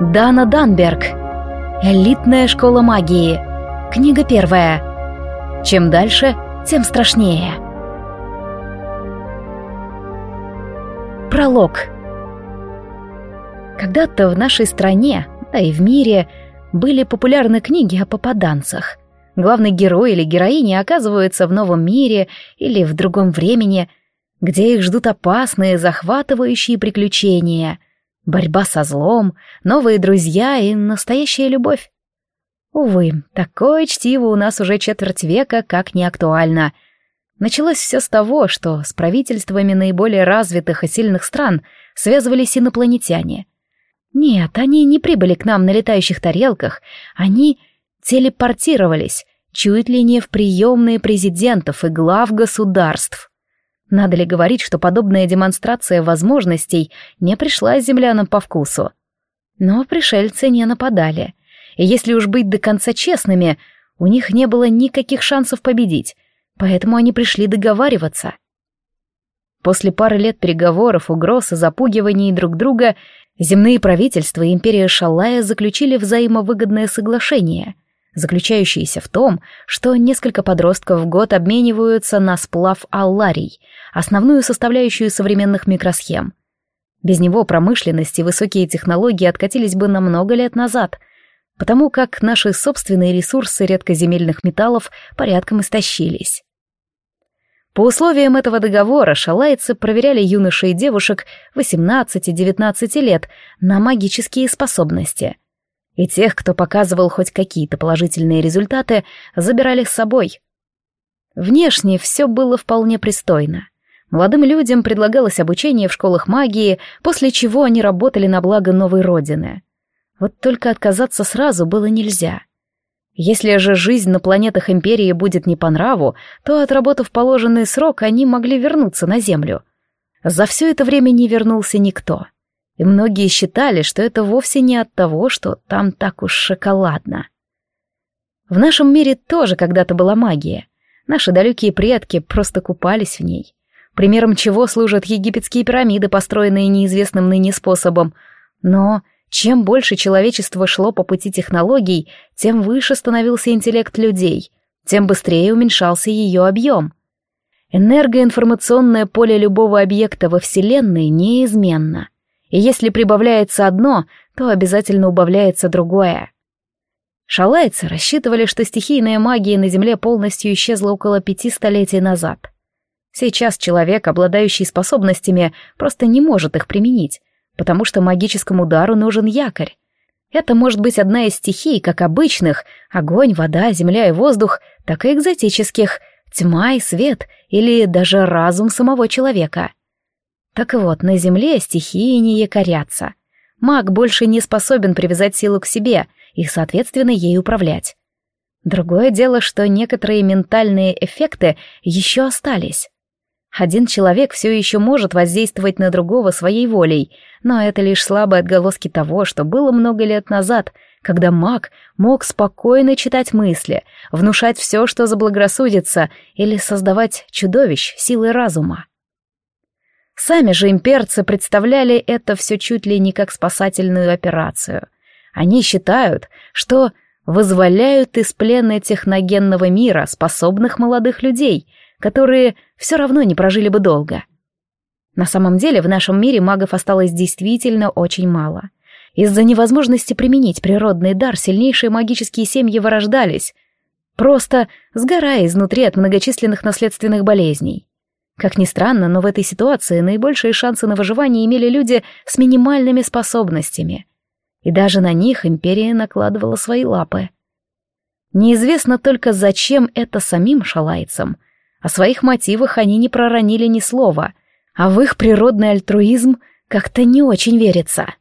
Дана Данберг. Элитная школа магии. Книга первая. Чем дальше, тем страшнее. Пролог. Когда-то в нашей стране, да и в мире, были популярны книги о попаданцах. Главный герой или героиня оказываются в новом мире или в другом времени, где их ждут опасные, захватывающие приключения — борьба со злом, новые друзья и настоящая любовь. Увы, такое чтиво у нас уже четверть века как не актуально. Началось все с того, что с правительствами наиболее развитых и сильных стран связывались инопланетяне. Нет, они не прибыли к нам на летающих тарелках, они телепортировались, чуть ли не в приемные президентов и глав государств. Надо ли говорить, что подобная демонстрация возможностей не пришла землянам по вкусу? Но пришельцы не нападали. И если уж быть до конца честными, у них не было никаких шансов победить, поэтому они пришли договариваться. После пары лет переговоров, угроз и запугиваний друг друга, земные правительства и империя Шалая заключили взаимовыгодное соглашение — заключающийся в том, что несколько подростков в год обмениваются на сплав алларий, основную составляющую современных микросхем. Без него промышленность и высокие технологии откатились бы на много лет назад, потому как наши собственные ресурсы редкоземельных металлов порядком истощились. По условиям этого договора шалайцы проверяли юношей и девушек 18-19 лет на магические способности — и тех, кто показывал хоть какие-то положительные результаты, забирали с собой. Внешне все было вполне пристойно. Молодым людям предлагалось обучение в школах магии, после чего они работали на благо новой родины. Вот только отказаться сразу было нельзя. Если же жизнь на планетах Империи будет не по нраву, то, отработав положенный срок, они могли вернуться на Землю. За все это время не вернулся никто и многие считали, что это вовсе не от того, что там так уж шоколадно. В нашем мире тоже когда-то была магия. Наши далекие предки просто купались в ней. Примером чего служат египетские пирамиды, построенные неизвестным ныне способом. Но чем больше человечество шло по пути технологий, тем выше становился интеллект людей, тем быстрее уменьшался ее объем. Энергоинформационное поле любого объекта во Вселенной неизменно — и если прибавляется одно, то обязательно убавляется другое. Шалайцы рассчитывали, что стихийная магия на Земле полностью исчезла около пяти столетий назад. Сейчас человек, обладающий способностями, просто не может их применить, потому что магическому удару нужен якорь. Это может быть одна из стихий, как обычных — огонь, вода, земля и воздух, так и экзотических — тьма и свет или даже разум самого человека — так вот, на Земле стихии не якорятся. Маг больше не способен привязать силу к себе и, соответственно, ей управлять. Другое дело, что некоторые ментальные эффекты еще остались. Один человек все еще может воздействовать на другого своей волей, но это лишь слабые отголоски того, что было много лет назад, когда маг мог спокойно читать мысли, внушать все, что заблагорассудится, или создавать чудовищ силой разума. Сами же имперцы представляли это все чуть ли не как спасательную операцию. Они считают, что вызволяют из плена техногенного мира способных молодых людей, которые все равно не прожили бы долго. На самом деле в нашем мире магов осталось действительно очень мало. Из-за невозможности применить природный дар сильнейшие магические семьи вырождались, просто сгорая изнутри от многочисленных наследственных болезней. Как ни странно, но в этой ситуации наибольшие шансы на выживание имели люди с минимальными способностями. И даже на них империя накладывала свои лапы. Неизвестно только, зачем это самим шалайцам. О своих мотивах они не проронили ни слова, а в их природный альтруизм как-то не очень верится.